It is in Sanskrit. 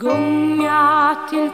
गोया कि